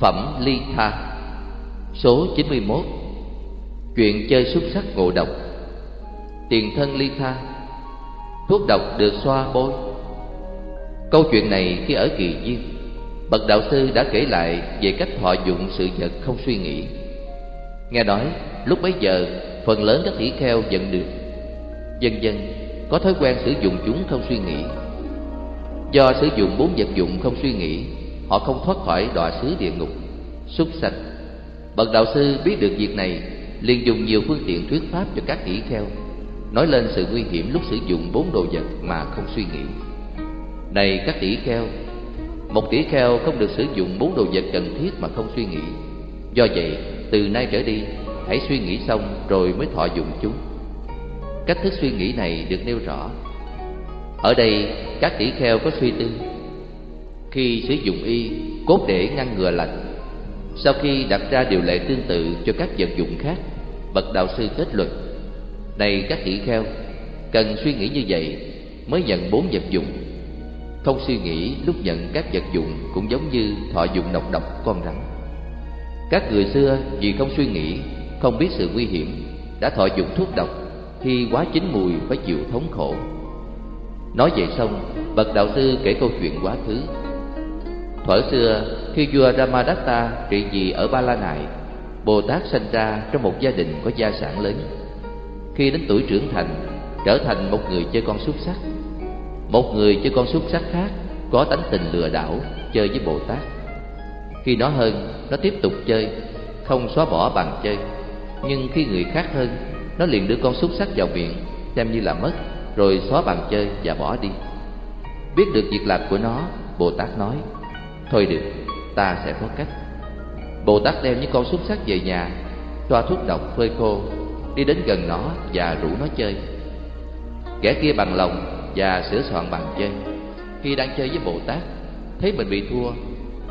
Phẩm Ly Tha. Số 91 Chuyện chơi xúc sắc ngộ độc. Tiền thân Ly Tha, Thuốc độc được xoa bôi. Câu chuyện này khi ở kỳ duyên Bậc đạo sư đã kể lại về cách họ dụng sự vật không suy nghĩ. Nghe nói, lúc bấy giờ, phần lớn các tỷ kheo giận được. Dần dần có thói quen sử dụng chúng không suy nghĩ. Do sử dụng bốn vật dụng không suy nghĩ Họ không thoát khỏi đọa xứ địa ngục Súc sạch Bậc đạo sư biết được việc này liền dùng nhiều phương tiện thuyết pháp cho các tỷ kheo Nói lên sự nguy hiểm lúc sử dụng bốn đồ vật mà không suy nghĩ. Này các tỷ kheo Một tỷ kheo không được sử dụng bốn đồ vật cần thiết mà không suy nghĩ. Do vậy, từ nay trở đi Hãy suy nghĩ xong rồi mới thọ dụng chúng. Cách thức suy nghĩ này được nêu rõ. Ở đây các tỷ kheo có suy tư khi sử dụng y, cốt để ngăn ngừa lạnh. Sau khi đặt ra điều lệ tương tự cho các vật dụng khác, Bậc đạo sư kết luận, Này các tỷ kheo, Cần suy nghĩ như vậy mới nhận bốn vật dụng. Không suy nghĩ lúc nhận các vật dụng Cũng giống như thọ dụng nọc độc con rắn. Các người xưa vì không suy nghĩ, Không biết sự nguy hiểm, Đã thọ dụng thuốc độc Khi quá chín mùi phải chịu thống khổ. Nói vậy xong, Bậc đạo sư kể câu chuyện quá khứ. Thuở xưa, khi vua Ramadatta trị vì ở Ba La Nại, Bồ Tát sinh ra trong một gia đình có gia sản lớn. Khi đến tuổi trưởng thành, Trở thành một người chơi con xúc sắc. Một người chơi con xúc sắc khác Có tánh tình lừa đảo, Chơi với Bồ Tát. Khi nó hơn, Nó tiếp tục chơi, Không xóa bỏ bằng chơi. Nhưng khi người khác hơn, Nó liền đưa con xúc sắc vào miệng, Xem như là mất, Rồi xóa bằng chơi và bỏ đi. Biết được việc làm của nó, Bồ Tát nói Thôi được, ta sẽ có cách. Bồ Tát đem những con xúc sắc về nhà Choa thuốc độc phơi khô Đi đến gần nó và rủ nó chơi. Kẻ kia bằng lòng và sửa soạn bàn chơi. Khi đang chơi với Bồ Tát Thấy mình bị thua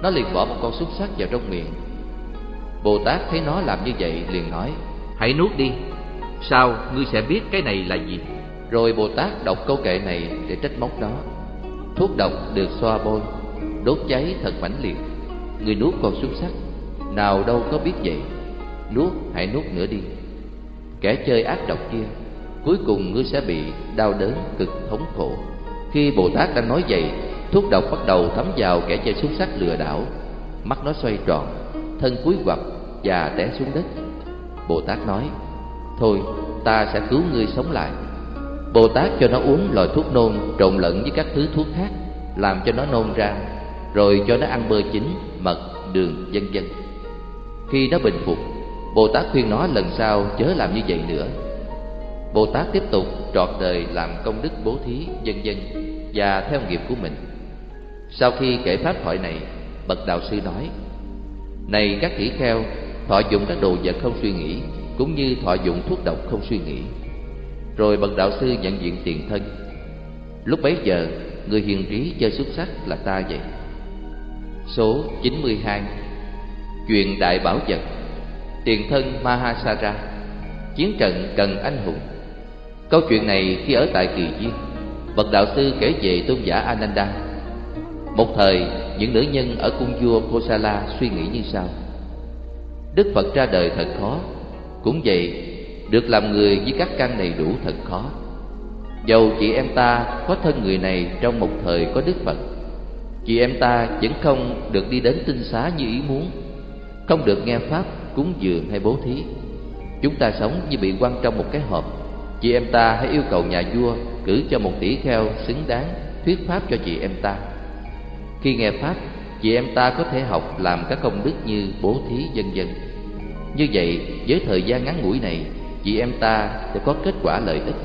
Nó liền bỏ một con xúc sắc vào trong miệng. Bồ Tát thấy nó làm như vậy liền nói Hãy nuốt đi. Sao? Ngươi sẽ biết cái này là gì? Rồi Bồ Tát đọc câu kệ này để trách móc nó. Thuốc độc được xoa bôi. Đốt cháy thật mãnh liệt. Người nuốt còn xúc sắc. Nào đâu có biết vậy. Nuốt, hãy nuốt nữa đi. Kẻ chơi ác độc kia, Cuối cùng ngươi sẽ bị đau đớn cực thống khổ. Khi Bồ Tát đang nói vậy, Thuốc độc bắt đầu thấm vào kẻ chơi xúc sắc lừa đảo. Mắt nó xoay tròn, Thân cúi quặp và té xuống đất. Bồ Tát nói, Thôi, ta sẽ cứu ngươi sống lại. Bồ Tát cho nó uống loại thuốc nôn trộn lẫn với các thứ thuốc khác, Làm cho nó nôn ra. Rồi cho nó ăn bơ chín, mật, đường, vân vân. Khi nó bình phục Bồ Tát khuyên nó lần sau chớ làm như vậy nữa. Bồ Tát tiếp tục trọn đời làm công đức bố thí, vân vân Và theo nghiệp của mình. Sau khi kể pháp thoại này Bậc đạo sư nói Này các tỷ kheo Thọ dụng các đồ vật không suy nghĩ Cũng như thọ dụng thuốc độc không suy nghĩ. Rồi bậc đạo sư nhận diện tiền thân. Lúc bấy giờ Người hiền trí chơi xuất sắc là ta vậy. Số 92 Chuyện đại bảo vật. Tiền thân Mahasara. Chiến trận cần anh hùng. Câu chuyện này khi ở tại Kỳ Duyên, Bậc đạo sư kể về tôn giả Ananda. Một thời, những nữ nhân ở cung vua Kosala suy nghĩ như sau. Đức Phật ra đời thật khó. Cũng vậy, Được làm người với các căn này đủ thật khó. Dầu chị em ta có thân người này trong một thời có Đức Phật Chị em ta vẫn không được đi đến tinh xá như ý muốn. Không được nghe Pháp, cúng dường hay bố thí. Chúng ta sống như bị quăng trong một cái hộp. Chị em ta hãy yêu cầu nhà vua cử cho một tỷ kheo xứng đáng thuyết Pháp cho chị em ta. Khi nghe Pháp, chị em ta có thể học làm các công đức như bố thí dân dân. Như vậy, với thời gian ngắn ngủi này, chị em ta sẽ có kết quả lợi ích.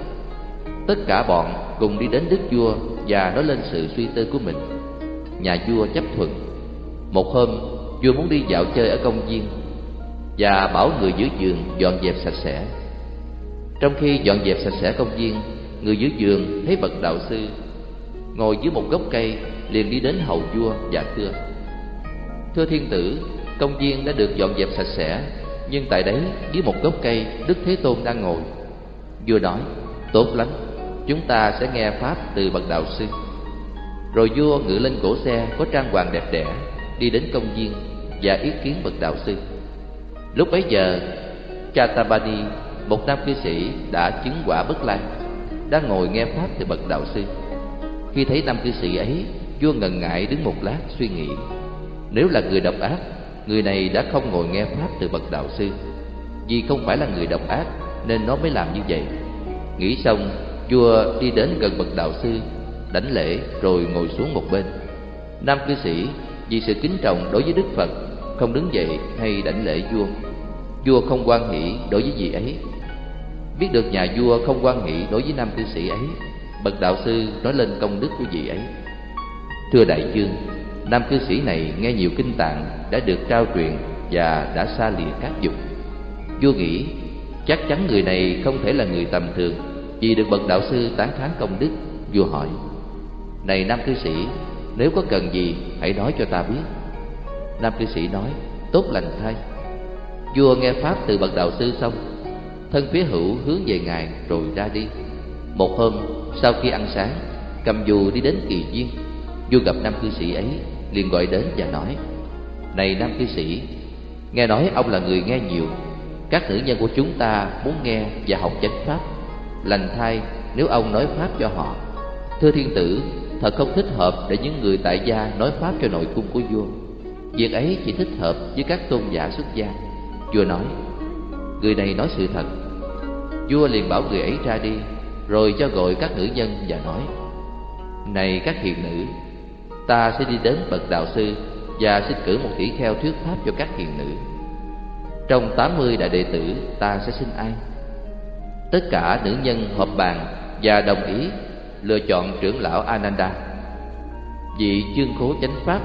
Tất cả bọn cùng đi đến đức vua và nói lên sự suy tư của mình. Nhà vua chấp thuận. Một hôm, vua muốn đi dạo chơi ở công viên Và bảo người giữ giường dọn dẹp sạch sẽ. Trong khi dọn dẹp sạch sẽ công viên Người giữ giường thấy bậc đạo sư Ngồi dưới một gốc cây liền đi đến hầu vua và thưa Thưa thiên tử, công viên đã được dọn dẹp sạch sẽ Nhưng tại đấy dưới một gốc cây Đức Thế Tôn đang ngồi. Vua nói, tốt lắm chúng ta sẽ nghe pháp từ bậc đạo sư rồi vua ngự lên cổ xe có trang hoàng đẹp đẽ đi đến công viên và ý kiến bậc đạo sư. Lúc bấy giờ, Chatabani, một nam cư sĩ đã chứng quả bất lai, đang ngồi nghe pháp từ bậc đạo sư. Khi thấy nam cư sĩ ấy, vua ngần ngại đứng một lát suy nghĩ. Nếu là người độc ác, người này đã không ngồi nghe pháp từ bậc đạo sư. Vì không phải là người độc ác nên nó mới làm như vậy. Nghĩ xong, vua đi đến gần bậc đạo sư, đảnh lễ rồi ngồi xuống một bên. Nam cư sĩ vì sự kính trọng đối với Đức Phật không đứng dậy hay đảnh lễ vua. Vua không quan hỷ đối với gì ấy. Biết được nhà vua không quan hỷ đối với nam cư sĩ ấy, bậc đạo sư nói lên công đức của vị ấy. Thưa đại dương, nam cư sĩ này nghe nhiều kinh tạng đã được trao truyền và đã xa lìa các dục. Vua nghĩ chắc chắn người này không thể là người tầm thường vì được bậc đạo sư tán thán công đức. Vua hỏi: "Này nam cư sĩ, nếu có cần gì hãy nói cho ta biết." Nam cư sĩ nói: "Tốt lành thay." Vua nghe pháp từ bậc đạo sư xong, thân phía hữu hướng về ngài rồi ra đi. Một hôm sau khi ăn sáng, cầm dù đi đến kỳ viên vua gặp nam cư sĩ ấy liền gọi đến và nói này nam cư sĩ nghe nói ông là người nghe nhiều các nữ nhân của chúng ta muốn nghe và học chánh pháp lành thay nếu ông nói pháp cho họ thưa thiên tử thật không thích hợp để những người tại gia nói pháp cho nội cung của vua việc ấy chỉ thích hợp với các tôn giả xuất gia vua nói người này nói sự thật vua liền bảo người ấy ra đi rồi cho gọi các nữ nhân và nói này các hiền nữ ta sẽ đi đến bậc đạo sư và xin cử một tỷ kheo thuyết pháp cho các hiền nữ. Trong tám mươi đại đệ tử, ta sẽ xin ai? Tất cả nữ nhân họp bàn và đồng ý lựa chọn trưởng lão Ananda. Vị chương khố chánh pháp,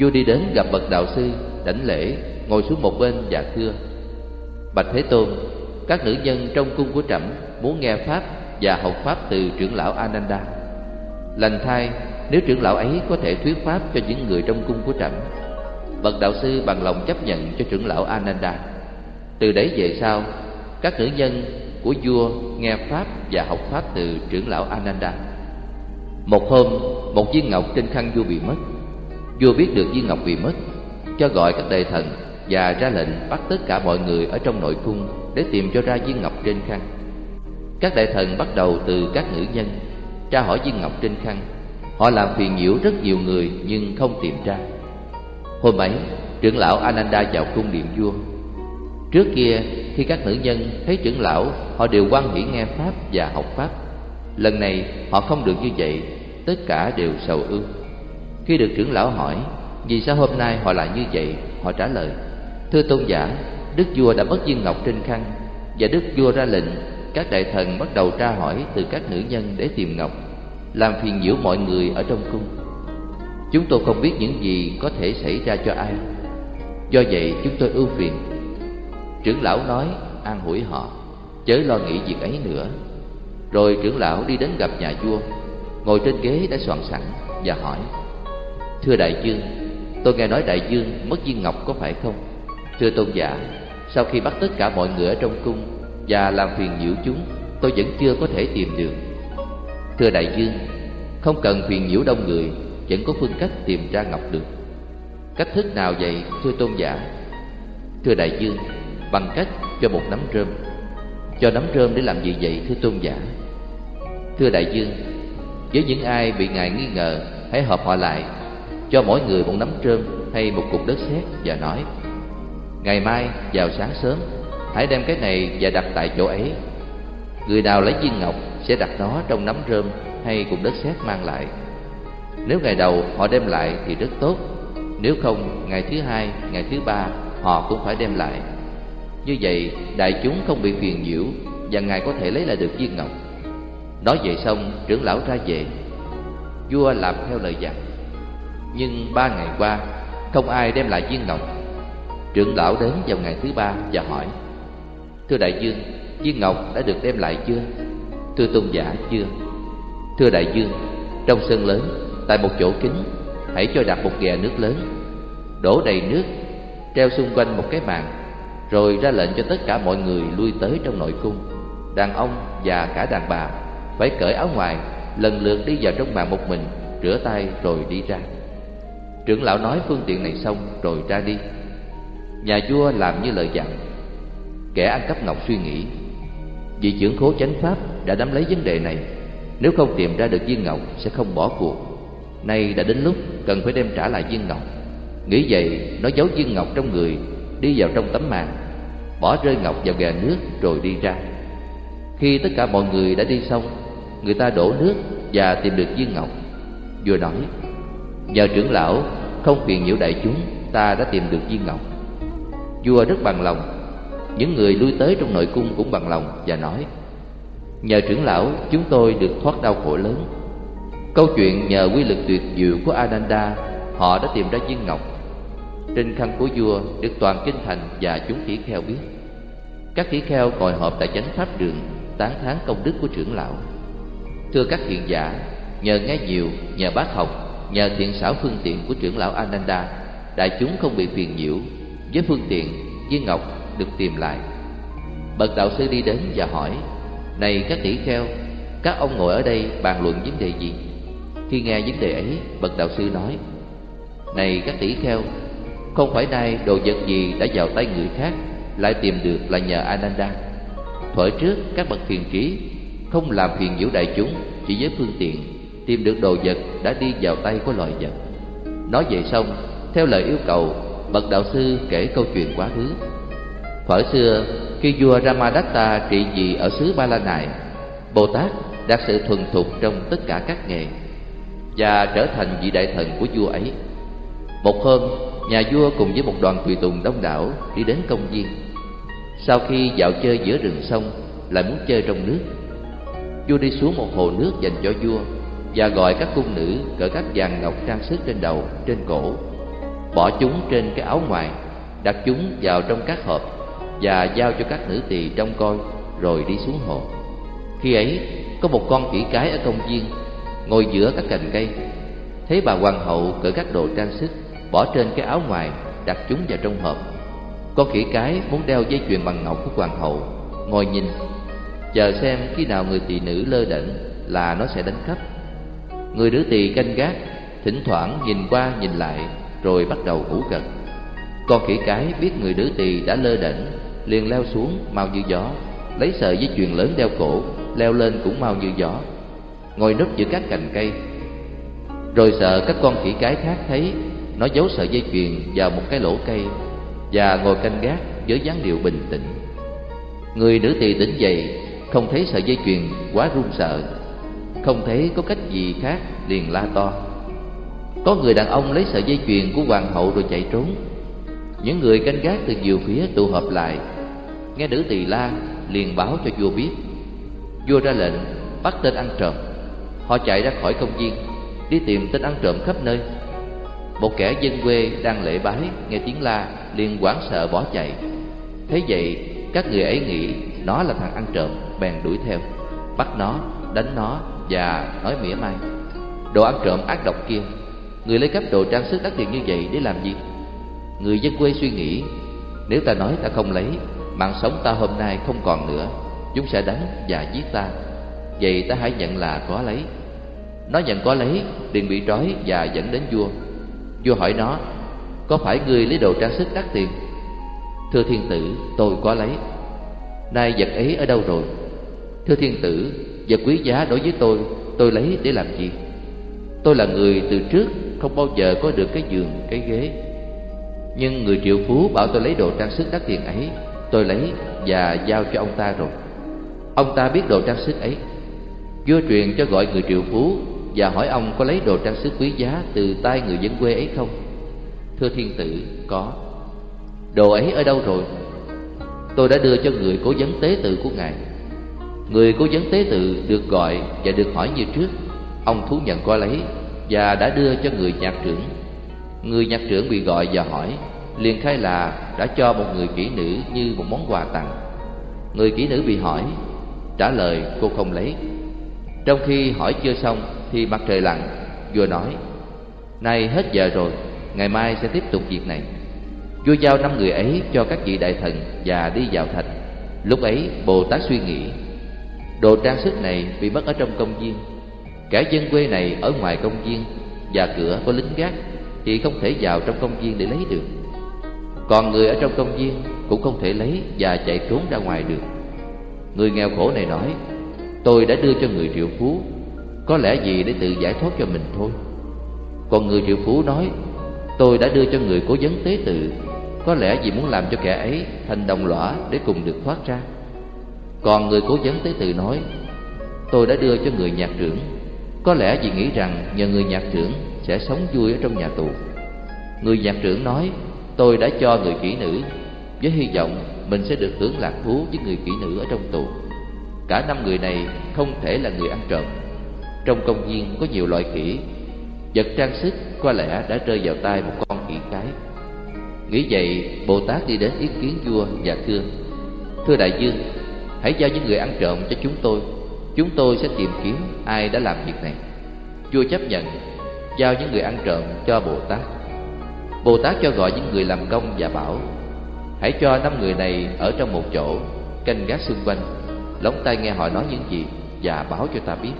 vua đi đến gặp bậc đạo sư, đảnh lễ, ngồi xuống một bên và thưa: Bạch Thế Tôn, các nữ nhân trong cung của trẫm muốn nghe pháp và học pháp từ trưởng lão Ananda. Lành thay, nếu trưởng lão ấy có thể thuyết pháp cho những người trong cung của trẫm bậc đạo sư bằng lòng chấp nhận cho trưởng lão ananda từ đấy về sau các nữ nhân của vua nghe pháp và học pháp từ trưởng lão ananda. Một hôm một viên ngọc trên khăn vua bị mất. Vua biết được viên ngọc bị mất cho gọi các đại thần và ra lệnh bắt tất cả mọi người ở trong nội cung để tìm cho ra viên ngọc trên khăn. Các đại thần bắt đầu từ các nữ nhân tra hỏi viên ngọc trên khăn. Họ làm phiền nhiễu rất nhiều người nhưng không tìm ra. Hôm ấy, trưởng lão Ananda vào cung điện vua. Trước kia, khi các nữ nhân thấy trưởng lão, Họ đều quan hỷ nghe Pháp và học Pháp Lần này, họ không được như vậy, Tất cả đều sầu ưu Khi được trưởng lão hỏi, Vì sao hôm nay họ lại như vậy Họ trả lời, Thưa tôn giả, Đức vua đã mất viên ngọc trên khăn, Và đức vua ra lệnh, Các đại thần bắt đầu tra hỏi từ các nữ nhân để tìm ngọc, làm phiền nhiễu mọi người ở trong cung. Chúng tôi không biết những gì có thể xảy ra cho ai. Do vậy, chúng tôi ưu phiền. Trưởng lão nói an ủi họ, chớ lo nghĩ việc ấy nữa. Rồi trưởng lão đi đến gặp nhà vua, ngồi trên ghế đã soạn sẵn và hỏi: "Thưa đại dương, tôi nghe nói đại dương mất viên ngọc có phải không?" "Thưa tôn giả, sau khi bắt tất cả mọi người ở trong cung và làm phiền nhiễu chúng, tôi vẫn chưa có thể tìm được." Thưa đại dương, không cần phiền nhiễu đông người, vẫn có phương cách tìm ra ngọc được. Cách thức nào vậy, thưa tôn giả? Thưa đại dương, bằng cách cho một nắm rơm. Cho nắm rơm để làm gì vậy, thưa tôn giả? Thưa đại dương, với những ai bị ngài nghi ngờ, hãy họp họ lại, cho mỗi người một nắm rơm hay một cục đất sét và nói: Ngày mai vào sáng sớm, hãy đem cái này và đặt tại chỗ ấy. Người nào lấy viên ngọc sẽ đặt nó trong nắm rơm hay cùng đất sét mang lại. Nếu ngày đầu họ đem lại thì rất tốt, nếu không ngày thứ hai, ngày thứ ba họ cũng phải đem lại. Như vậy đại chúng không bị phiền nhiễu và ngài có thể lấy lại được viên ngọc. Nói vậy xong, trưởng lão ra về. Vua làm theo lời dặn. Nhưng ba ngày qua, không ai đem lại viên ngọc. Trưởng lão đến vào ngày thứ ba và hỏi: Thưa đại dương, viên ngọc đã được đem lại chưa? Thưa tôn giả chưa Thưa đại dương Trong sân lớn Tại một chỗ kính Hãy cho đặt một ghè nước lớn Đổ đầy nước Treo xung quanh một cái màn rồi ra lệnh cho tất cả mọi người lui tới trong nội cung. Đàn ông và cả đàn bà Phải cởi áo ngoài, Lần lượt đi vào trong màn một mình, Rửa tay rồi đi ra. Trưởng lão nói phương tiện này xong rồi ra đi. Nhà vua làm như lời dặn. Kẻ ăn cắp ngọc suy nghĩ, Vị trưởng khố chánh pháp đã nắm lấy vấn đề này. Nếu không tìm ra được viên ngọc sẽ không bỏ cuộc. Nay đã đến lúc cần phải đem trả lại viên ngọc. Nghĩ vậy, nó giấu viên ngọc trong người Đi vào trong tấm màn, Bỏ rơi ngọc vào gà nước rồi đi ra. Khi tất cả mọi người đã đi xong, Người ta đổ nước và tìm được viên ngọc. Vua nói, Nhờ trưởng lão, không phiền nhiễu đại chúng, Ta đã tìm được viên ngọc. Vua rất bằng lòng. Những người lui tới trong nội cung cũng bằng lòng Và nói, Nhờ trưởng lão, chúng tôi được thoát đau khổ lớn. Câu chuyện nhờ quy lực tuyệt diệu của Ananda, Họ đã tìm ra viên ngọc. Trên khăn của vua được toàn kinh thành và chúng khỉ kheo biết. Các khỉ kheo ngồi họp tại chánh pháp đường Tán thán công đức của trưởng lão. Thưa các hiện giả Nhờ nghe nhiều, nhờ bác học Nhờ thiện xảo phương tiện của trưởng lão Ananda Đại chúng không bị phiền nhiễu. Với phương tiện, viên ngọc được tìm lại. Bậc đạo sư đi đến và hỏi Này các tỷ kheo Các ông ngồi ở đây bàn luận vấn đề gì? Khi nghe vấn đề ấy Bậc đạo sư nói Này các tỷ kheo không phải nay đồ vật gì đã vào tay người khác, Lại tìm được là nhờ Ananda. Thuở trước, các bậc thiền trí Không làm phiền nhiễu đại chúng, Chỉ với phương tiện Tìm được đồ vật đã đi vào tay của loài vật. Nói vậy xong, Theo lời yêu cầu, Bậc đạo sư kể câu chuyện quá khứ. Thuở xưa, khi vua Ramadatta trị vì ở xứ Ba La Nại Bồ Tát đạt sự thuần thục trong tất cả các nghề Và trở thành vị đại thần của vua ấy. Một hôm nhà vua cùng với một đoàn tùy tùng đông đảo đi đến công viên. Sau khi dạo chơi giữa rừng sông lại muốn chơi trong nước. Vua đi xuống một hồ nước dành cho vua Và gọi các cung nữ cởi các vàng ngọc trang sức trên đầu, trên cổ. Bỏ chúng trên cái áo ngoài Đặt chúng vào trong các hộp Và giao cho các nữ tỳ trông coi Rồi đi xuống hồ. Khi ấy có một con khỉ cái ở công viên Ngồi giữa các cành cây. Thấy bà hoàng hậu cởi các đồ trang sức Bỏ trên cái áo ngoài, Đặt chúng vào trong hộp. Con khỉ cái muốn đeo dây chuyền bằng ngọc của hoàng hậu, Ngồi nhìn, Chờ xem khi nào người tỳ nữ lơ đễnh Là nó sẽ đánh cắp. Người nữ tỳ canh gác, Thỉnh thoảng nhìn qua nhìn lại, Rồi bắt đầu ngủ gật Con khỉ cái biết người nữ tỳ đã lơ đễnh, Liền leo xuống mau như gió, Lấy sợi dây chuyền lớn đeo cổ, Leo lên cũng mau như gió, Ngồi núp giữa các cành cây. Rồi sợ các con khỉ cái khác thấy nó giấu sợi dây chuyền vào một cái lỗ cây Và ngồi canh gác với dáng điệu bình tĩnh. Người nữ tỳ tỉnh dậy, Không thấy sợi dây chuyền quá run sợ. Không thấy có cách gì khác, liền la to. Có người đàn ông lấy sợi dây chuyền của hoàng hậu rồi chạy trốn. Những người canh gác từ nhiều phía tụ họp lại. Nghe nữ tỳ la, liền báo cho vua biết. Vua ra lệnh, bắt tên ăn trộm. Họ chạy ra khỏi công viên, Đi tìm tên ăn trộm khắp nơi. Một kẻ dân quê đang lễ bái Nghe tiếng la liền hoảng sợ bỏ chạy. Thế vậy các người ấy nghĩ nó là thằng ăn trộm Bèn đuổi theo. Bắt nó, đánh nó và nói mỉa mai. Đồ ăn trộm ác độc kia Người lấy cắp đồ trang sức đắt tiền như vậy để làm gì? Người dân quê suy nghĩ Nếu ta nói ta không lấy Mạng sống ta hôm nay không còn nữa Chúng sẽ đánh và giết ta. Vậy ta hãy nhận là có lấy. Nó nhận có lấy liền bị trói và dẫn đến vua. Vua hỏi nó Có phải người lấy đồ trang sức đắt tiền? Thưa thiên tử tôi có lấy. Nay vật ấy ở đâu rồi? Thưa thiên tử Vật quý giá đối với tôi Tôi lấy để làm gì? Tôi là người từ trước Không bao giờ có được cái giường, cái ghế. Nhưng người triệu phú bảo tôi lấy đồ trang sức đắt tiền ấy Tôi lấy và giao cho ông ta rồi. Ông ta biết đồ trang sức ấy. Vua truyền cho gọi người triệu phú và hỏi ông có lấy đồ trang sức quý giá Từ tay người dân quê ấy không? Thưa thiên tử, có. Đồ ấy ở đâu rồi? Tôi đã đưa cho người cố vấn tế tự của ngài. Người cố vấn tế tự được gọi và được hỏi như trước. Ông thú nhận có lấy Và đã đưa cho người nhạc trưởng. Người nhạc trưởng bị gọi và hỏi, liền khai là đã cho một người kỹ nữ như một món quà tặng. Người kỹ nữ bị hỏi, Trả lời cô không lấy. Trong khi hỏi chưa xong Thì mặt trời lặn, Vua nói, Nay hết giờ rồi, Ngày mai sẽ tiếp tục việc này. Vua giao năm người ấy cho các vị đại thần Và đi vào thành. Lúc ấy, Bồ Tát suy nghĩ, Đồ trang sức này bị mất ở trong công viên. Cả dân quê này ở ngoài công viên Và cửa có lính gác thì không thể vào trong công viên để lấy được. Còn người ở trong công viên cũng không thể lấy và chạy trốn ra ngoài được. Người nghèo khổ này nói tôi đã đưa cho người triệu phú, có lẽ gì để tự giải thoát cho mình thôi. Còn người triệu phú nói, tôi đã đưa cho người cố vấn tế tự, có lẽ vì muốn làm cho kẻ ấy thành đồng lõa để cùng được thoát ra. Còn người cố vấn tế tự nói, tôi đã đưa cho người nhạc trưởng, có lẽ vì nghĩ rằng nhờ người nhạc trưởng sẽ sống vui ở trong nhà tù. Người nhạc trưởng nói, tôi đã cho người kỹ nữ, với hy vọng mình sẽ được hưởng lạc thú với người kỹ nữ ở trong tù cả năm người này không thể là người ăn trộm. Trong công viên có nhiều loại khỉ. Vật trang sức có lẽ đã rơi vào tay một con khỉ cái. Nghĩ vậy, bồ tát đi đến ý kiến vua và thưa thưa đại dương, hãy giao những người ăn trộm cho chúng tôi. Chúng tôi sẽ tìm kiếm ai đã làm việc này. Vua chấp nhận, giao những người ăn trộm cho bồ tát. Bồ tát cho gọi những người làm công và bảo, hãy cho năm người này ở trong một chỗ, canh gác xung quanh lóng tai nghe họ nói những gì và báo cho ta biết.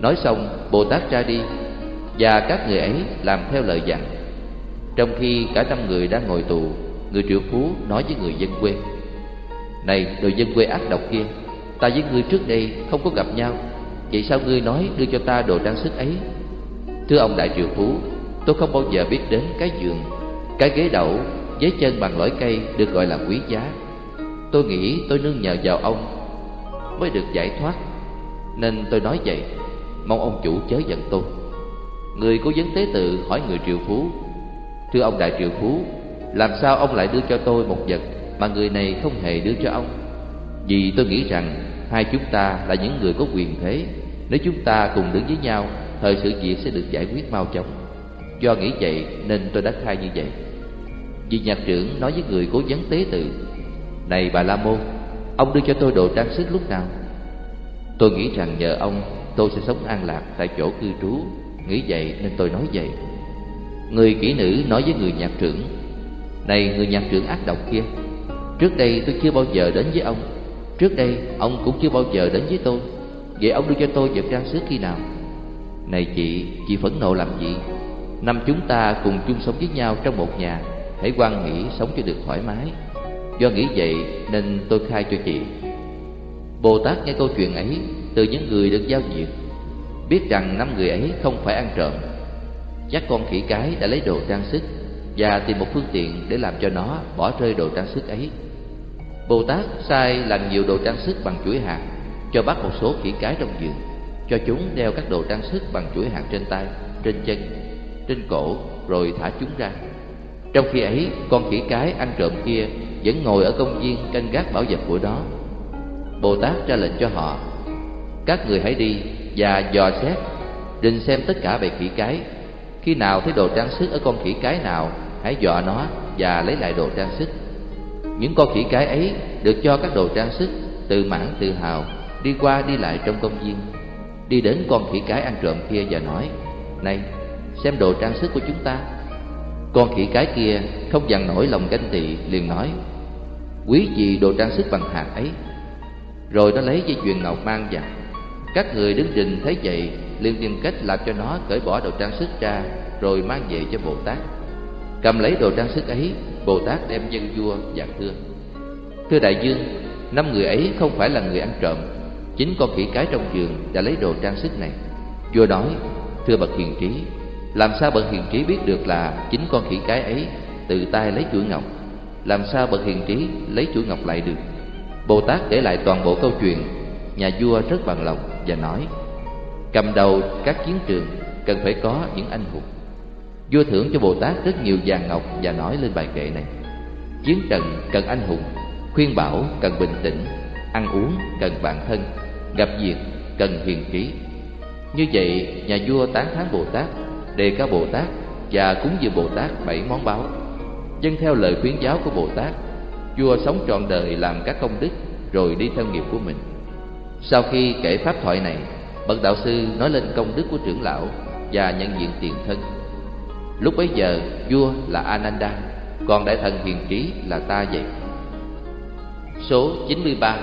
Nói xong bồ tát ra đi và các người ấy làm theo lời dặn. Trong khi cả năm người đang ngồi tù, người triệu phú nói với người dân quê, này, đồ dân quê ác độc kia, ta với ngươi trước đây không có gặp nhau. Vậy sao ngươi nói đưa cho ta đồ trang sức ấy? Thưa ông đại triệu phú, tôi không bao giờ biết đến cái giường, cái ghế đậu với chân bằng lõi cây được gọi là quý giá. Tôi nghĩ tôi nương nhờ vào ông mới được giải thoát. Nên tôi nói vậy, mong ông chủ chớ giận tôi. Người cố vấn tế tự hỏi người triệu phú, thưa ông đại triệu phú, làm sao ông lại đưa cho tôi một vật mà người này không hề đưa cho ông? Vì tôi nghĩ rằng hai chúng ta là những người có quyền thế. Nếu chúng ta cùng đứng với nhau, thời sự việc sẽ được giải quyết mau chóng. Do nghĩ vậy nên tôi đã khai như vậy. Vì nhạc trưởng nói với người cố vấn tế tự, này bà la môn ông đưa cho tôi đồ trang sức lúc nào? Tôi nghĩ rằng nhờ ông, tôi sẽ sống an lạc tại chỗ cư trú. Nghĩ vậy nên tôi nói vậy. Người kỹ nữ nói với người nhạc trưởng, này người nhạc trưởng ác độc kia, trước đây tôi chưa bao giờ đến với ông. Trước đây ông cũng chưa bao giờ đến với tôi. Vậy ông đưa cho tôi vật trang sức khi nào? Này chị chị phẫn nộ làm gì? Năm chúng ta cùng chung sống với nhau trong một nhà, hãy quan nghĩ sống cho được thoải mái do nghĩ vậy nên tôi khai cho chị. Bồ tát nghe câu chuyện ấy từ những người được giao diện, biết rằng năm người ấy không phải ăn trộm. Chắc con khỉ cái đã lấy đồ trang sức và tìm một phương tiện để làm cho nó bỏ rơi đồ trang sức ấy. Bồ tát sai làm nhiều đồ trang sức bằng chuỗi hạt, cho bắt một số khỉ cái trong giường cho chúng đeo các đồ trang sức bằng chuỗi hạt trên tay, trên chân, trên cổ, rồi thả chúng ra. Trong khi ấy, con khỉ cái ăn trộm kia vẫn ngồi ở công viên canh gác bảo vật của đó. Bồ tát ra lệnh cho họ, các người hãy đi và dò xét định xem tất cả bầy khỉ cái. Khi nào thấy đồ trang sức ở con khỉ cái nào, hãy dọa nó và lấy lại đồ trang sức. Những con khỉ cái ấy được cho các đồ trang sức tự mãn tự hào, đi qua đi lại trong công viên. Đi đến con khỉ cái ăn trộm kia và nói, này, xem đồ trang sức của chúng ta con khỉ cái kia không dằn nổi lòng ganh tị, liền nói, quý gì đồ trang sức bằng hạt ấy. Rồi nó lấy dây chuyền ngọc mang vào. Các người đứng đình thấy vậy, liền tìm cách làm cho nó cởi bỏ đồ trang sức ra, rồi mang về cho bồ tát. Cầm lấy đồ trang sức ấy, bồ tát đem dân vua và thưa. Thưa đại dương, năm người ấy không phải là người ăn trộm. Chính con khỉ cái trong giường đã lấy đồ trang sức này. Vua nói, thưa bậc hiền trí làm sao bậc hiền trí biết được là chính con khỉ cái ấy tự tay lấy chuỗi ngọc? Làm sao bậc hiền trí lấy chuỗi ngọc lại được? Bồ tát để lại toàn bộ câu chuyện, nhà vua rất bằng lòng và nói, cầm đầu các chiến trường cần phải có những anh hùng. Vua thưởng cho bồ tát rất nhiều vàng ngọc và nói lên bài kệ này, chiến trận cần anh hùng, khuyên bảo cần bình tĩnh, ăn uống cần bạn thân, gặp việc cần hiền trí. Như vậy, nhà vua tán thán bồ tát đề cao bồ tát và cúng dường bồ tát bảy món báo dân theo lời khuyến giáo của bồ tát, vua sống trọn đời làm các công đức rồi đi theo nghiệp của mình. Sau khi kể pháp thoại này, bậc đạo sư nói lên công đức của trưởng lão và nhận diện tiền thân. Lúc bấy giờ, vua là ananda, còn đại thần hiền trí là ta vậy số 93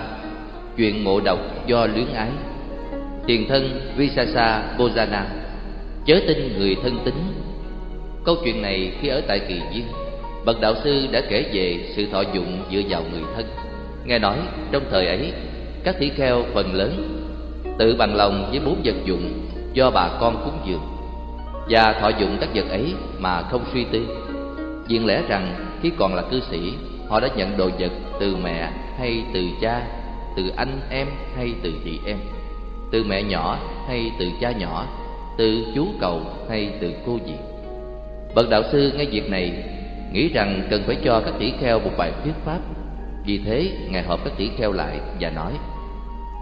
chuyện ngộ độc do luyến ái. Tiền thân visasa bojana chớ tin người thân tính Câu chuyện này khi ở tại Kỳ Viên Bậc đạo sư đã kể về sự thọ dụng dựa vào người thân. Nghe nói, trong thời ấy, Các tỷ kheo phần lớn Tự bằng lòng với bốn vật dụng Do bà con cúng dường. Và thọ dụng các vật ấy mà không suy tư. Viện lẽ rằng khi còn là cư sĩ, Họ đã nhận đồ vật từ mẹ hay từ cha, Từ anh em hay từ chị em, Từ mẹ nhỏ hay từ cha nhỏ. Từ chú cầu hay từ cô dì. Bậc đạo sư nghe việc này, Nghĩ rằng cần phải cho các tỷ kheo một bài thuyết pháp. Vì thế, Ngài họp các tỷ kheo lại và nói,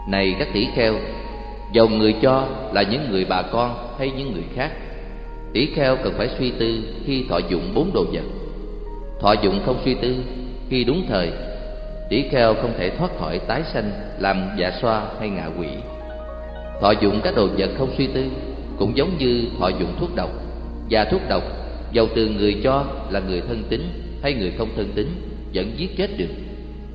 Này các tỷ kheo Dầu người cho là những người bà con hay những người khác. Tỷ kheo cần phải suy tư khi thọ dụng bốn đồ vật. Thọ dụng không suy tư khi đúng thời, Tỷ kheo không thể thoát khỏi tái sanh, Làm dạ xoa hay ngạ quỷ Thọ dụng các đồ vật không suy tư cũng giống như họ dùng thuốc độc. Và thuốc độc Dầu từ người cho là người thân tín Hay người không thân tín Vẫn giết chết được.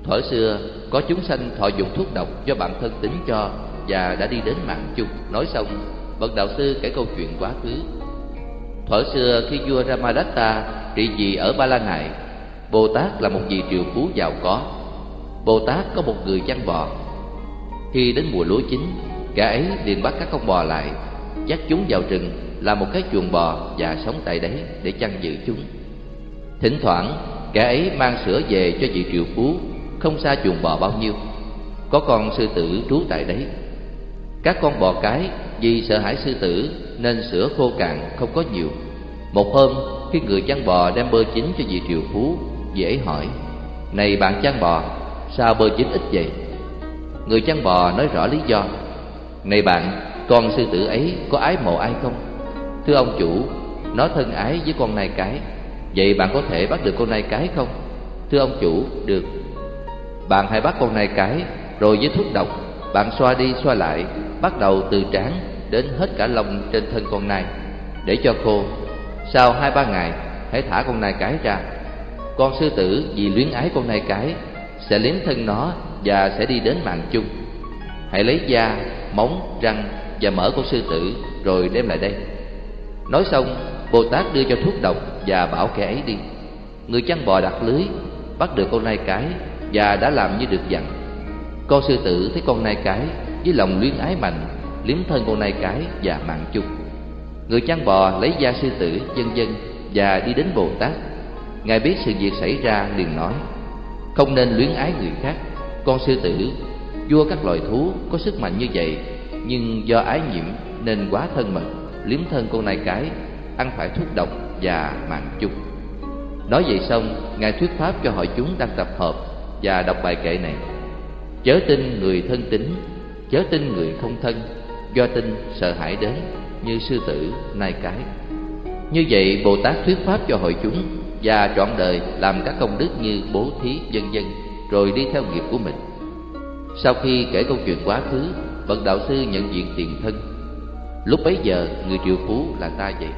Thuở xưa, có chúng sanh thọ dụng thuốc độc Do bạn thân tín cho Và đã đi đến mạng chung. Nói xong, Bậc đạo sư kể câu chuyện quá khứ. Thuở xưa khi vua Ramadatta trị vì ở Ba La Ngại Bồ Tát là một vị triệu phú giàu có. Bồ Tát có một người chăn bò Khi đến mùa lúa chín Cả ấy liền bắt các con bò lại Dắt chúng vào rừng Làm một cái chuồng bò và sống tại đấy Để chăn giữ chúng. Thỉnh thoảng, Kẻ ấy mang sữa về cho vị triệu phú, Không xa chuồng bò bao nhiêu. Có con sư tử trú tại đấy. Các con bò cái, Vì sợ hãi sư tử Nên sữa khô cạn không có nhiều. Một hôm, khi người chăn bò đem bơ chín cho vị triệu phú dễ hỏi, Này bạn chăn bò, Sao bơ chín ít vậy? Người chăn bò nói rõ lý do, Này bạn con sư tử ấy có ái mộ ai không? Thưa ông chủ Nó thân ái với con nai cái. Vậy bạn có thể bắt được con nai cái không? Thưa ông chủ Được. Bạn hãy bắt con nai cái Rồi với thuốc độc Bạn xoa đi xoa lại Bắt đầu từ trán Đến hết cả lông trên thân con nai. Để cho khô. Sau hai ba ngày Hãy thả con nai cái ra. Con sư tử vì luyến ái con nai cái Sẽ liếm thân nó và sẽ đi đến mạng chung. Hãy lấy da, móng, răng và mỡ con sư tử, Rồi đem lại đây. Nói xong Bồ Tát đưa cho thuốc độc và bảo kẻ ấy đi. Người chăn bò đặt lưới, Bắt được con nai cái Và đã làm như được dặn. Con sư tử thấy con nai cái Với lòng luyến ái mạnh, Liếm thân con nai cái và mạng chung. Người chăn bò lấy da sư tử dân dân Và đi đến Bồ Tát Ngài biết sự việc xảy ra liền nói, Không nên luyến ái người khác. Con sư tử, Vua các loài thú có sức mạnh như vậy nhưng do ái nhiễm nên quá thân mật Liếm thân con nai cái Ăn phải thuốc độc và mạng chung. Nói vậy xong Ngài thuyết pháp cho hội chúng đang tập hợp Và đọc bài kệ này. Chớ tin người thân tính Chớ tin người không thân Do tin sợ hãi đến Như sư tử nai cái. Như vậy Bồ Tát thuyết pháp cho hội chúng và trọn đời làm các công đức như bố thí vân vân rồi đi theo nghiệp của mình. Sau khi kể câu chuyện quá khứ, bậc đạo sư nhận diện tiền thân. Lúc bấy giờ, người triệu phú là ta vậy.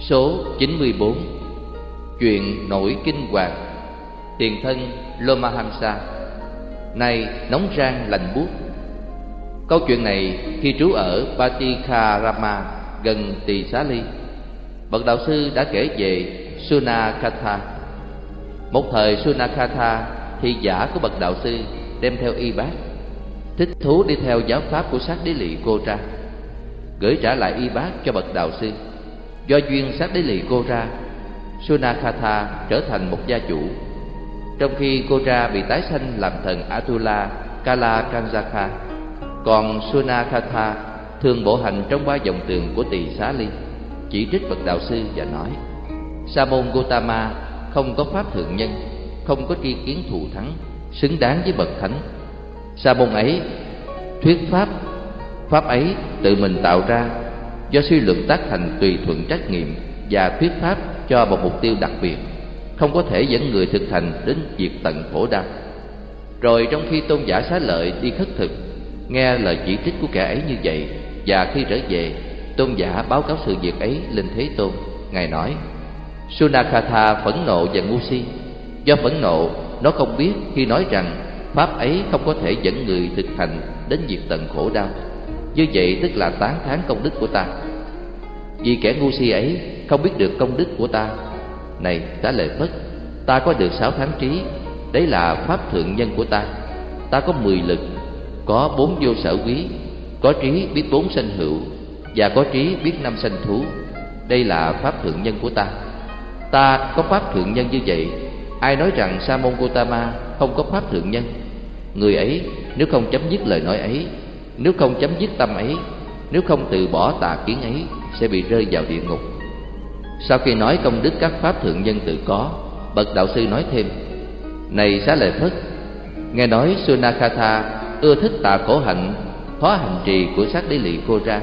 Số 94 Chuyện nổi kinh hoàng. Tiền thân Lomahamsa Nay nóng rang lạnh buốt. Câu chuyện này khi trú ở Patikharama gần Tỳ Xá Ly, Bậc đạo sư đã kể về Sunakatha. Một thời Sunakatha, thì giả của bậc đạo sư Đem theo y bác. Thích thú đi theo giáo pháp của sát đế lị cô ra. Gửi trả lại y bác cho bậc đạo sư. Do duyên sát đế lị cô ra Sunakatha trở thành một gia chủ. Trong khi cô ra bị tái sanh làm thần Atula Kala Kanjaka Còn Sunakatha thường bộ hành trong ba dòng tường của tỳ xá ly Chỉ trích bậc đạo sư và nói sa môn Gotama không có pháp thượng nhân, không có tri kiến thù thắng, xứng đáng với bậc thánh. Sa môn ấy thuyết pháp, pháp ấy tự mình tạo ra do suy luận tác thành tùy thuận trách nhiệm và thuyết pháp cho một mục tiêu đặc biệt, không có thể dẫn người thực thành đến diệt tận khổ đau. Rồi trong khi tôn giả xá lợi đi khất thực, nghe lời chỉ trích của kẻ ấy như vậy, và khi trở về, tôn giả báo cáo sự việc ấy lên Thế Tôn. Ngài nói: Sunakatha phẫn nộ và ngu si Do phẫn nộ Nó không biết khi nói rằng Pháp ấy không có thể dẫn người thực hành Đến diệt tận khổ đau. Như vậy tức là tán thán công đức của ta. Vì kẻ ngu si ấy không biết được công đức của ta. Này trả lời phất, ta có được sáu tháng trí. Đấy là pháp thượng nhân của ta. Ta có mười lực, có bốn vô sở quý, có trí biết bốn sanh hữu, và có trí biết năm sanh thú. Đây là pháp thượng nhân của ta. Ta có pháp thượng nhân như vậy. Ai nói rằng sa môn gotama không có pháp thượng nhân? Người ấy, nếu không chấm dứt lời nói ấy, nếu không chấm dứt tâm ấy, nếu không từ bỏ tà kiến ấy, sẽ bị rơi vào địa ngục. Sau khi nói công đức các pháp thượng nhân tự có, bậc đạo sư nói thêm, này xá lợi phất, nghe nói sunakatha ưa thích tà khổ hạnh hóa hành trì của sát đế lị cô ra.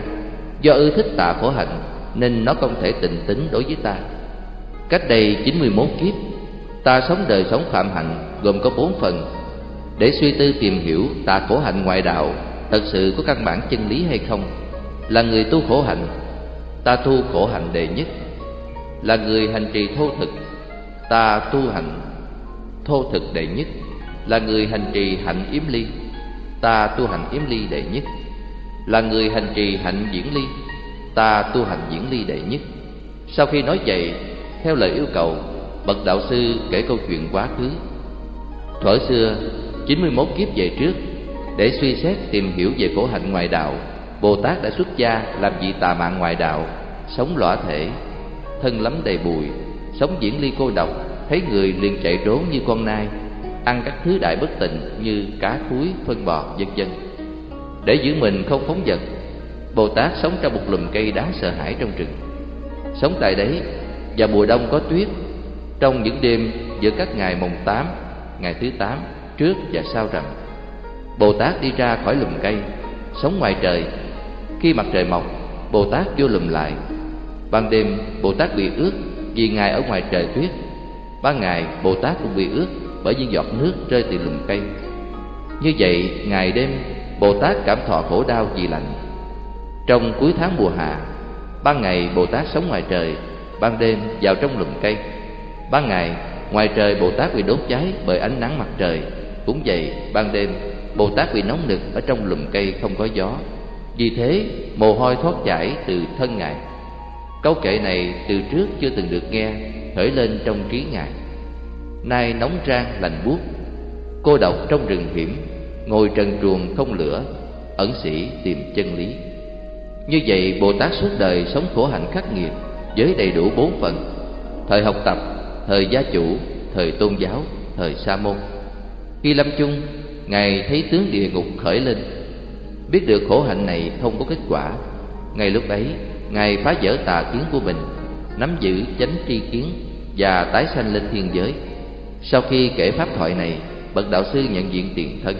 Do ưa thích tà khổ hạnh, nên nó không thể tịnh tính đối với ta. Cách đây 91 kiếp, ta sống đời sống phạm hạnh, gồm có bốn phần để suy tư tìm hiểu tà khổ hạnh ngoại đạo, thật sự có căn bản chân lý hay không? Là người tu khổ hạnh, ta tu khổ hạnh đệ nhất. Là người hành trì thô thực, ta tu hành thô thực đệ nhất. Là người hành trì hạnh yếm ly, ta tu hành yếm ly đệ nhất. Là người hành trì hạnh diễn ly, ta tu hành diễn ly đệ nhất. Sau khi nói vậy, theo lời yêu cầu, bậc đạo sư kể câu chuyện quá khứ. Thuở xưa 91 kiếp về trước, để suy xét tìm hiểu về khổ hạnh ngoại đạo, bồ tát đã xuất gia làm vị tà mạng ngoại đạo, sống lõa thể, thân lắm đầy bụi, sống diễn ly cô độc, thấy người liền chạy trốn như con nai, ăn các thứ đại bất tịnh như cá, thúi, phân bò, vân vân. Để giữ mình không phóng dật bồ tát sống trong một lùm cây đáng sợ hãi trong rừng. Sống tại đấy và mùa đông có tuyết, trong những đêm giữa các ngày mùng tám, ngày thứ tám trước và sau rằng, bồ tát đi ra khỏi lùm cây, sống ngoài trời. Khi mặt trời mọc, bồ tát vô lùm lại. Ban đêm, bồ tát bị ướt vì ngài ở ngoài trời tuyết ban ngày, bồ tát cũng bị ướt bởi những giọt nước rơi từ lùm cây. Như vậy, ngày đêm, bồ tát cảm thọ khổ đau vì lạnh trong cuối tháng mùa hạ, ban ngày bồ tát sống ngoài trời, ban đêm vào trong lùm cây. Ban ngày, ngoài trời bồ tát bị đốt cháy bởi ánh nắng mặt trời cũng vậy ban đêm. Bồ tát bị nóng nực ở trong lùm cây không có gió. Vì thế, mồ hôi thoát chảy từ thân ngài. Câu kệ này từ trước chưa từng được nghe, khởi lên trong trí ngài. Nay nóng rang, lạnh buốt. Cô độc trong rừng hiểm, ngồi trần truồng không lửa, ẩn sĩ tìm chân lý. Như vậy, bồ tát suốt đời sống khổ hạnh khắc nghiệt với đầy đủ bốn phần. Thời học tập, thời gia chủ, thời tôn giáo, thời sa môn khi lâm chung, ngài thấy tướng địa ngục khởi lên. Biết được khổ hạnh này không có kết quả, ngay lúc ấy, ngài phá vỡ tà kiến của mình, nắm giữ chánh tri kiến và tái sanh lên thiên giới. Sau khi kể pháp thoại này, bậc đạo sư nhận diện tiền thân.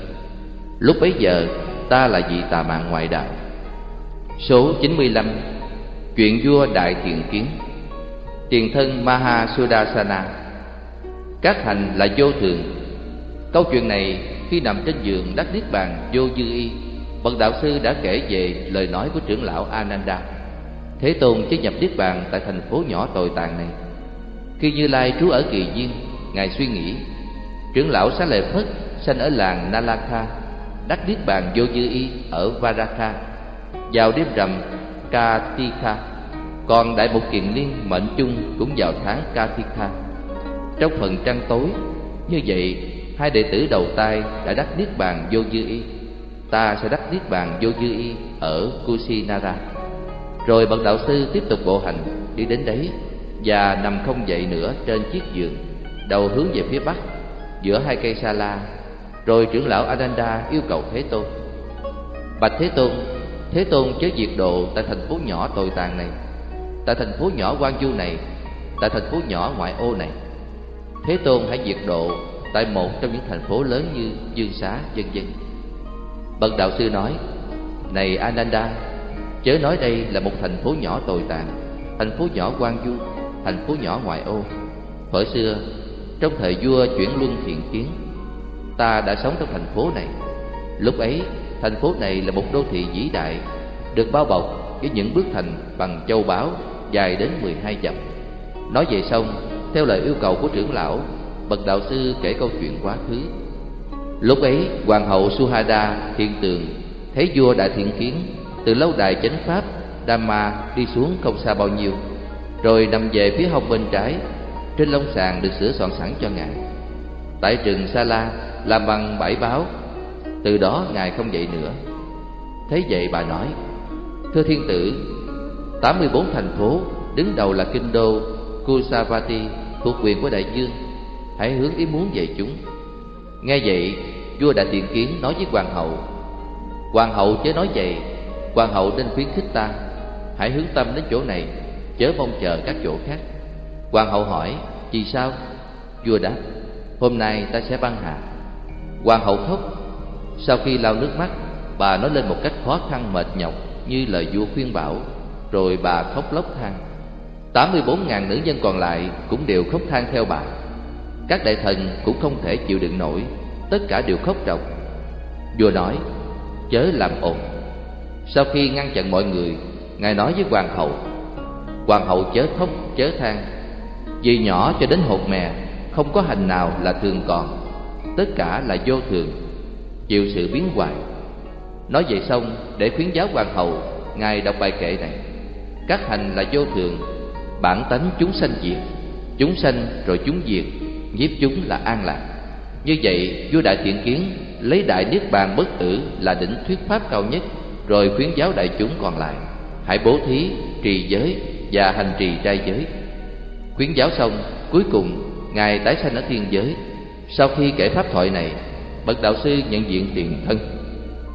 Lúc bấy giờ, ta là vị tà mạng ngoại đạo. Số 95 chuyện vua đại thiện kiến. Tiền thân Mahasudasana các hành là vô thường câu chuyện này khi nằm trên giường đắc niết bàn vô dư y bậc đạo sư đã kể về lời nói của trưởng lão Ananda. Thế Tôn chế nhập niết bàn tại thành phố nhỏ tồi tàn này. Khi Như Lai trú ở kỳ viên ngài suy nghĩ trưởng lão xá lợi phất sanh ở làng Nalaka, đắc niết bàn vô dư y ở Varaka vào đêm rằm Katika còn đại một kiền liên mệnh chung cũng vào tháng Katika trong phần trăng tối như vậy hai đệ tử đầu tay đã đắc niết bàn vô dư y. Ta sẽ đắc niết bàn vô dư y ở Kusinara. Rồi bậc đạo sư tiếp tục bộ hành, đi đến đấy và nằm không dậy nữa trên chiếc giường, đầu hướng về phía bắc, giữa hai cây sa la. Rồi trưởng lão Ananda yêu cầu Thế Tôn. Bạch Thế Tôn Thế Tôn chớ diệt độ tại thành phố nhỏ tồi tàn này. Tại thành phố nhỏ quan du này, Tại thành phố nhỏ ngoại ô này. Thế Tôn hãy diệt độ Tại một trong những thành phố lớn như Dương Xá, vân vân. Bậc đạo sư nói Này Ananda Chớ nói đây là một thành phố nhỏ tồi tàn Thành phố nhỏ quan du Thành phố nhỏ ngoại ô. Thuở xưa Trong thời vua chuyển luân thiện kiến Ta đã sống trong thành phố này. Lúc ấy Thành phố này là một đô thị vĩ đại Được bao bọc với những bức thành bằng châu báu Dài đến 12 dặm. Nói về xong Theo lời yêu cầu của trưởng lão Bậc đạo sư kể câu chuyện quá khứ. Lúc ấy, hoàng hậu Suhada, thiên tường Thấy vua đại thiện kiến, Từ lâu đài chánh pháp, Dhamma, đi xuống không xa bao nhiêu, rồi nằm về phía hông bên trái, trên lông sàn được sửa soạn sẵn cho ngài. Tại rừng sa la, làm bằng bảy báo. Từ đó ngài không dậy nữa. Thấy vậy bà nói, thưa thiên tử 84 thành phố đứng đầu là kinh đô Kusavati, thuộc quyền của đại dương hãy hướng ý muốn về chúng. Nghe vậy, vua đại tiện kiến nói với hoàng hậu. Hoàng hậu chớ nói vậy. Hoàng hậu nên khuyến khích ta. Hãy hướng tâm đến chỗ này, chớ mong chờ các chỗ khác. Hoàng hậu hỏi, vì sao? Vua đáp, hôm nay ta sẽ băng hà hoàng hậu khóc. Sau khi lau nước mắt, bà nói lên một cách khó khăn mệt nhọc như lời vua khuyên bảo, rồi bà khóc lóc than. Tám mươi bốn ngàn nữ nhân còn lại cũng đều khóc than theo bà các đại thần cũng không thể chịu đựng nổi, tất cả đều khóc ròng vua nói, chớ làm ồn. Sau khi ngăn chặn mọi người, ngài nói với hoàng hậu hoàng hậu chớ khóc, chớ than. Vì nhỏ cho đến hột mè, không có hành nào là thường còn, tất cả là vô thường, chịu sự biến hoài. Nói vậy xong, để khuyến giáo hoàng hậu, ngài đọc bài kệ này. Các hành là vô thường, bản tánh chúng sanh diệt, chúng sanh rồi chúng diệt nhiếp chúng là an lạc. Như vậy, vua đại thiện kiến, lấy đại niết bàn bất tử là đỉnh thuyết pháp cao nhất, rồi khuyến giáo đại chúng còn lại. Hãy bố thí, trì giới và hành trì trai giới. Khuyến giáo xong, cuối cùng, ngài tái sanh ở thiên giới. Sau khi kể pháp thoại này, bậc đạo sư nhận diện tiền thân.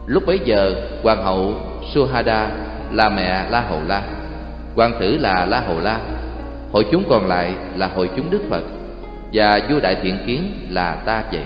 Lúc bấy giờ, hoàng hậu suhada là mẹ la hầu la. Hoàng tử là la hầu la. Hội chúng còn lại là hội chúng đức phật và vua đại thiện kiến là ta vậy